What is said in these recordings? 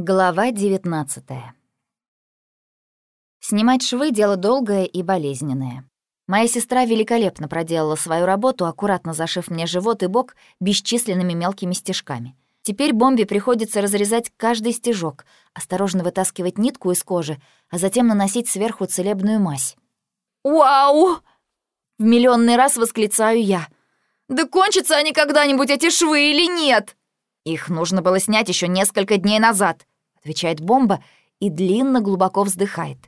Глава 19 Снимать швы — дело долгое и болезненное. Моя сестра великолепно проделала свою работу, аккуратно зашив мне живот и бок бесчисленными мелкими стежками. Теперь бомбе приходится разрезать каждый стежок, осторожно вытаскивать нитку из кожи, а затем наносить сверху целебную мазь. «Вау!» — в миллионный раз восклицаю я. «Да кончатся они когда-нибудь, эти швы, или нет?» «Их нужно было снять еще несколько дней назад», — отвечает бомба и длинно глубоко вздыхает.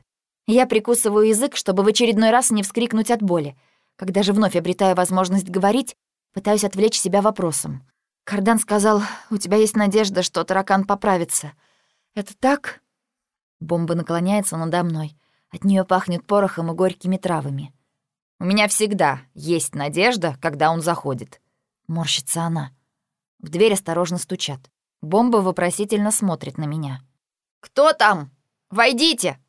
Я прикусываю язык, чтобы в очередной раз не вскрикнуть от боли. Когда же вновь обретаю возможность говорить, пытаюсь отвлечь себя вопросом. Кардан сказал, у тебя есть надежда, что таракан поправится. Это так? Бомба наклоняется надо мной. От нее пахнет порохом и горькими травами. У меня всегда есть надежда, когда он заходит. Морщится она. В дверь осторожно стучат. Бомба вопросительно смотрит на меня. «Кто там? Войдите!»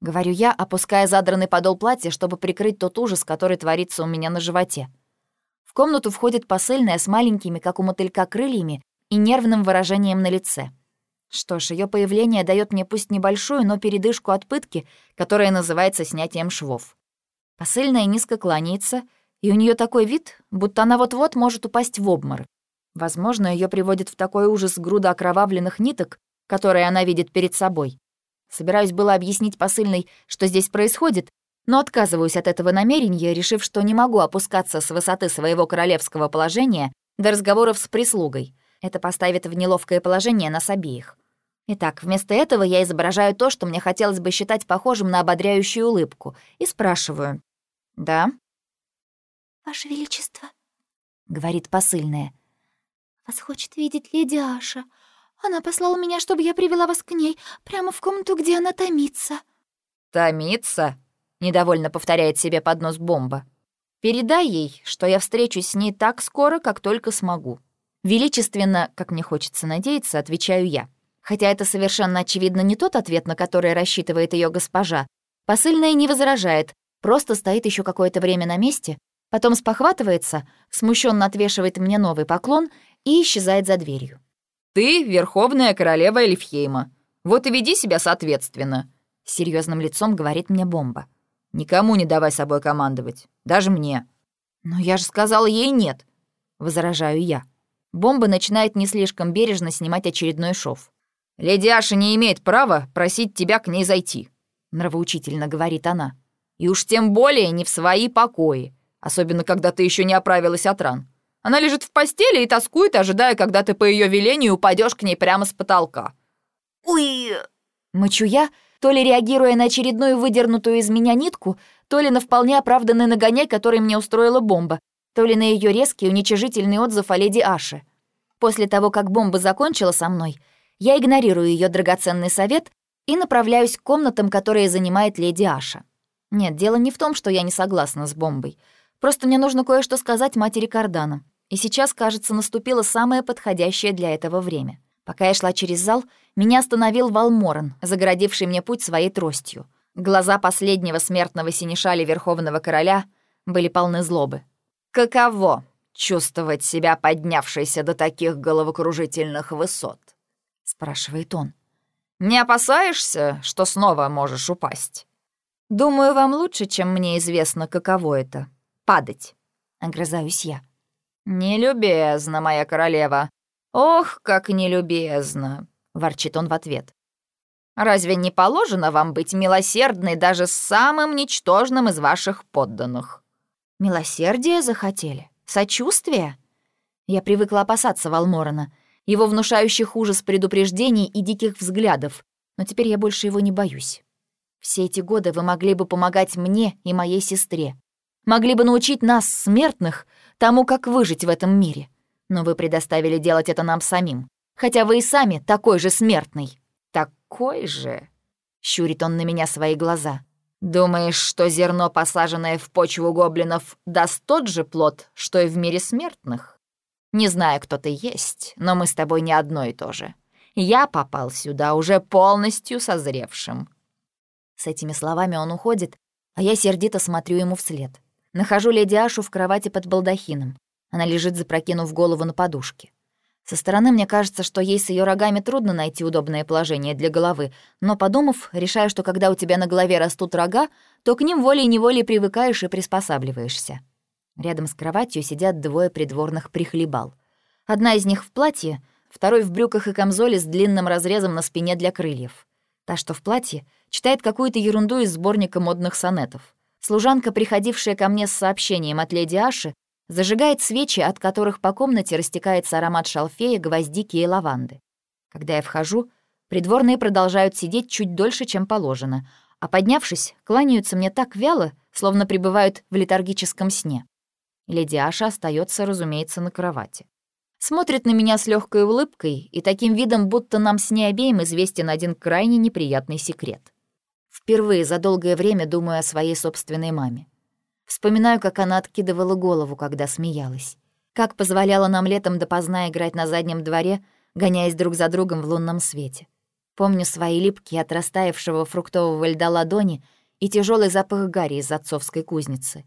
Говорю я, опуская задранный подол платья, чтобы прикрыть тот ужас, который творится у меня на животе. В комнату входит посыльная с маленькими, как у мотылька, крыльями и нервным выражением на лице. Что ж, ее появление дает мне пусть небольшую, но передышку от пытки, которая называется снятием швов. Посыльная низко кланяется, и у нее такой вид, будто она вот-вот может упасть в обморок. Возможно, ее приводит в такой ужас груда окровавленных ниток, которые она видит перед собой. Собираюсь было объяснить посыльной, что здесь происходит, но отказываюсь от этого намерения, решив, что не могу опускаться с высоты своего королевского положения до разговоров с прислугой. Это поставит в неловкое положение нас обеих. Итак, вместо этого я изображаю то, что мне хотелось бы считать похожим на ободряющую улыбку, и спрашиваю. «Да?» «Ваше Величество», — говорит посыльная, — «Вас хочет видеть леди Аша. Она послала меня, чтобы я привела вас к ней, прямо в комнату, где она томится». «Томится?» — недовольно повторяет себе под нос бомба. «Передай ей, что я встречусь с ней так скоро, как только смогу». Величественно, как мне хочется надеяться, отвечаю я. Хотя это совершенно очевидно не тот ответ, на который рассчитывает ее госпожа. Посыльная не возражает, просто стоит еще какое-то время на месте, потом спохватывается, смущенно отвешивает мне новый поклон и исчезает за дверью. «Ты — верховная королева Эльфхейма. Вот и веди себя соответственно», — серьезным лицом говорит мне бомба. «Никому не давай собой командовать, даже мне». «Но я же сказала ей нет», — возражаю я. Бомба начинает не слишком бережно снимать очередной шов. «Леди Аша не имеет права просить тебя к ней зайти», — нравоучительно говорит она. «И уж тем более не в свои покои, особенно когда ты еще не оправилась от ран. Она лежит в постели и тоскует, ожидая, когда ты по ее велению упадешь к ней прямо с потолка. «Уй!» Мычу я, то ли реагируя на очередную выдернутую из меня нитку, то ли на вполне оправданный нагоняй, который мне устроила бомба, то ли на ее резкий уничижительный отзыв о леди Аше. После того, как бомба закончила со мной, я игнорирую ее драгоценный совет и направляюсь к комнатам, которые занимает леди Аша. Нет, дело не в том, что я не согласна с бомбой. Просто мне нужно кое-что сказать матери Кардана. И сейчас, кажется, наступило самое подходящее для этого время. Пока я шла через зал, меня остановил Валморан, загородивший мне путь своей тростью. Глаза последнего смертного синешали Верховного Короля были полны злобы. «Каково чувствовать себя поднявшейся до таких головокружительных высот?» — спрашивает он. «Не опасаешься, что снова можешь упасть?» «Думаю, вам лучше, чем мне известно, каково это — падать», — огрызаюсь я. «Нелюбезно, моя королева. Ох, как нелюбезно!» — ворчит он в ответ. «Разве не положено вам быть милосердной даже с самым ничтожным из ваших подданных?» «Милосердие захотели? Сочувствие?» Я привыкла опасаться Валморона, его внушающих ужас предупреждений и диких взглядов, но теперь я больше его не боюсь. Все эти годы вы могли бы помогать мне и моей сестре. Могли бы научить нас, смертных, тому, как выжить в этом мире. Но вы предоставили делать это нам самим. Хотя вы и сами такой же смертный». «Такой же?» — щурит он на меня свои глаза. «Думаешь, что зерно, посаженное в почву гоблинов, даст тот же плод, что и в мире смертных? Не знаю, кто ты есть, но мы с тобой не одно и то же. Я попал сюда уже полностью созревшим». С этими словами он уходит, а я сердито смотрю ему вслед. Нахожу леди Ашу в кровати под балдахином. Она лежит, запрокинув голову на подушке. Со стороны мне кажется, что ей с ее рогами трудно найти удобное положение для головы, но подумав, решаю, что когда у тебя на голове растут рога, то к ним волей-неволей привыкаешь и приспосабливаешься. Рядом с кроватью сидят двое придворных прихлебал. Одна из них в платье, второй в брюках и камзоле с длинным разрезом на спине для крыльев. Та, что в платье, читает какую-то ерунду из сборника модных сонетов. Служанка, приходившая ко мне с сообщением от леди Аши, Зажигает свечи, от которых по комнате растекается аромат шалфея, гвоздики и лаванды. Когда я вхожу, придворные продолжают сидеть чуть дольше, чем положено, а поднявшись, кланяются мне так вяло, словно пребывают в летаргическом сне. Леди Аша остается, разумеется, на кровати. Смотрит на меня с легкой улыбкой и таким видом, будто нам с ней обеим известен один крайне неприятный секрет. Впервые за долгое время думаю о своей собственной маме. Вспоминаю, как она откидывала голову, когда смеялась. Как позволяла нам летом допоздна играть на заднем дворе, гоняясь друг за другом в лунном свете. Помню свои липкие от растаявшего фруктового льда ладони и тяжелый запах гари из отцовской кузницы.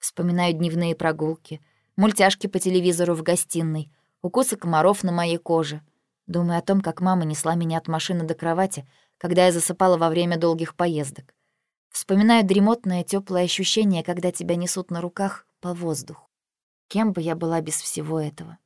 Вспоминаю дневные прогулки, мультяшки по телевизору в гостиной, укусы комаров на моей коже. Думаю о том, как мама несла меня от машины до кровати, когда я засыпала во время долгих поездок. Вспоминаю дремотное теплое ощущение, когда тебя несут на руках по воздуху. Кем бы я была без всего этого?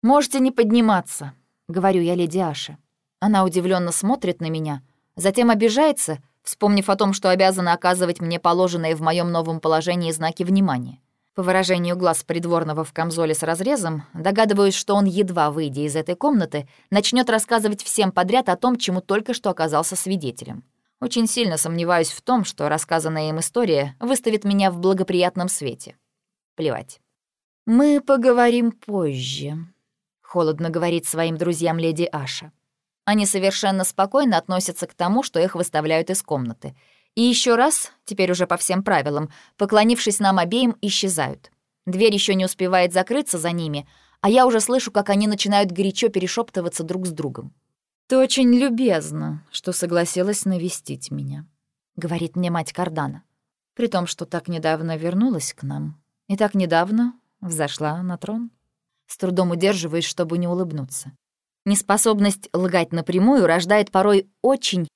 «Можете не подниматься», — говорю я леди Аше. Она удивленно смотрит на меня, затем обижается, вспомнив о том, что обязана оказывать мне положенные в моем новом положении знаки внимания. По выражению глаз придворного в камзоле с разрезом, догадываюсь, что он, едва выйдя из этой комнаты, начнет рассказывать всем подряд о том, чему только что оказался свидетелем. Очень сильно сомневаюсь в том, что рассказанная им история выставит меня в благоприятном свете. Плевать. «Мы поговорим позже», — холодно говорит своим друзьям леди Аша. Они совершенно спокойно относятся к тому, что их выставляют из комнаты. И еще раз, теперь уже по всем правилам, поклонившись нам обеим, исчезают. Дверь еще не успевает закрыться за ними, а я уже слышу, как они начинают горячо перешептываться друг с другом. «Ты очень любезна, что согласилась навестить меня», — говорит мне мать Кардана. «При том, что так недавно вернулась к нам и так недавно взошла на трон». С трудом удерживаюсь, чтобы не улыбнуться. Неспособность лгать напрямую рождает порой очень,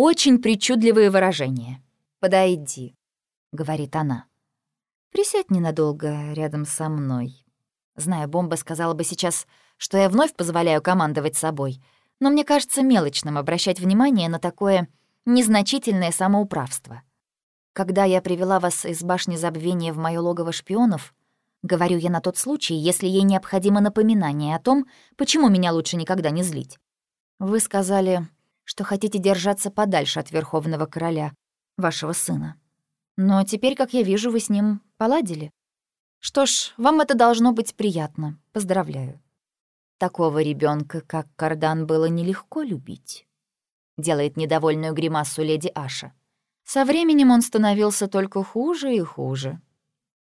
очень причудливые выражения. «Подойди», — говорит она. «Присядь ненадолго рядом со мной». Зная, бомба сказала бы сейчас, что я вновь позволяю командовать собой — но мне кажется мелочным обращать внимание на такое незначительное самоуправство. Когда я привела вас из башни забвения в моё логово шпионов, говорю я на тот случай, если ей необходимо напоминание о том, почему меня лучше никогда не злить. Вы сказали, что хотите держаться подальше от Верховного Короля, вашего сына. Но теперь, как я вижу, вы с ним поладили. Что ж, вам это должно быть приятно. Поздравляю. Такого ребенка, как Кардан, было нелегко любить. Делает недовольную гримасу леди Аша. Со временем он становился только хуже и хуже.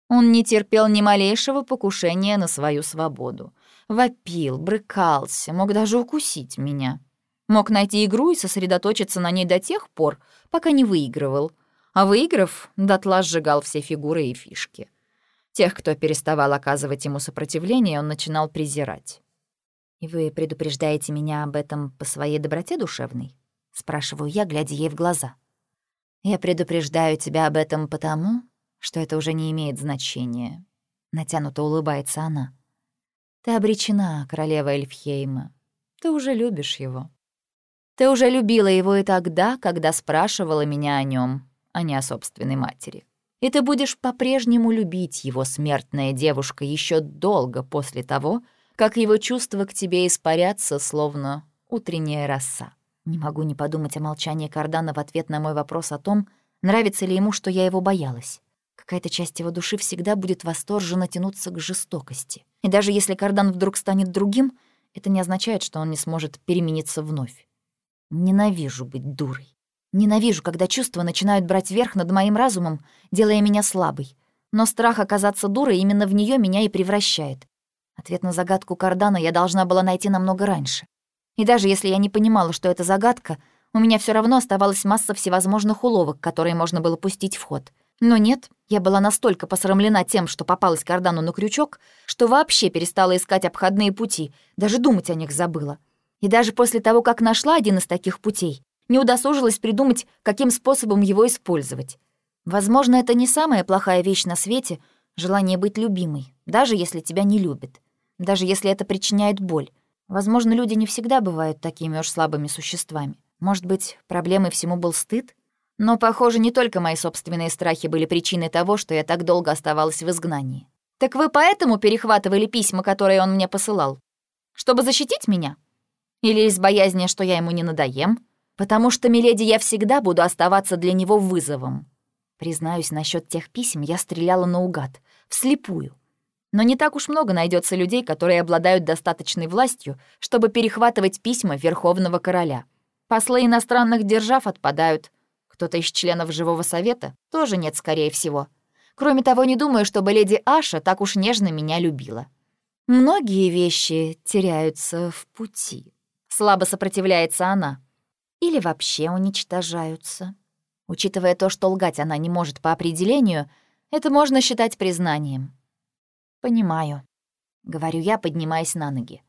Он не терпел ни малейшего покушения на свою свободу. Вопил, брыкался, мог даже укусить меня. Мог найти игру и сосредоточиться на ней до тех пор, пока не выигрывал. А выиграв, дотла сжигал все фигуры и фишки. Тех, кто переставал оказывать ему сопротивление, он начинал презирать. «И вы предупреждаете меня об этом по своей доброте душевной?» — спрашиваю я, глядя ей в глаза. «Я предупреждаю тебя об этом потому, что это уже не имеет значения», — натянуто улыбается она. «Ты обречена, королева Эльфхейма. Ты уже любишь его. Ты уже любила его и тогда, когда спрашивала меня о нем, а не о собственной матери. И ты будешь по-прежнему любить его, смертная девушка, еще долго после того, как его чувства к тебе испарятся, словно утренняя роса. Не могу не подумать о молчании Кардана в ответ на мой вопрос о том, нравится ли ему, что я его боялась. Какая-то часть его души всегда будет восторженно тянуться к жестокости. И даже если Кардан вдруг станет другим, это не означает, что он не сможет перемениться вновь. Ненавижу быть дурой. Ненавижу, когда чувства начинают брать верх над моим разумом, делая меня слабой. Но страх оказаться дурой именно в нее меня и превращает. Ответ на загадку Кардана я должна была найти намного раньше. И даже если я не понимала, что это загадка, у меня все равно оставалась масса всевозможных уловок, которые можно было пустить в ход. Но нет, я была настолько посрамлена тем, что попалась кардану на крючок, что вообще перестала искать обходные пути, даже думать о них забыла. И даже после того, как нашла один из таких путей, не удосужилась придумать, каким способом его использовать. Возможно, это не самая плохая вещь на свете — желание быть любимой, даже если тебя не любят, даже если это причиняет боль. Возможно, люди не всегда бывают такими уж слабыми существами. Может быть, проблемой всему был стыд? Но, похоже, не только мои собственные страхи были причиной того, что я так долго оставалась в изгнании. Так вы поэтому перехватывали письма, которые он мне посылал? Чтобы защитить меня? Или из боязни, что я ему не надоем? Потому что, миледи, я всегда буду оставаться для него вызовом. Признаюсь, насчет тех писем я стреляла наугад, вслепую. Но не так уж много найдется людей, которые обладают достаточной властью, чтобы перехватывать письма Верховного Короля. Послы иностранных держав отпадают. Кто-то из членов Живого Совета тоже нет, скорее всего. Кроме того, не думаю, чтобы леди Аша так уж нежно меня любила. Многие вещи теряются в пути. Слабо сопротивляется она. Или вообще уничтожаются. Учитывая то, что лгать она не может по определению, это можно считать признанием. «Понимаю», — говорю я, поднимаясь на ноги.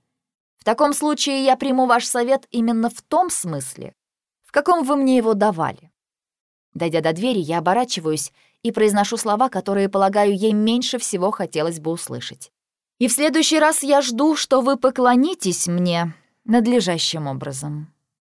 «В таком случае я приму ваш совет именно в том смысле, в каком вы мне его давали». Дойдя до двери, я оборачиваюсь и произношу слова, которые, полагаю, ей меньше всего хотелось бы услышать. «И в следующий раз я жду, что вы поклонитесь мне надлежащим образом».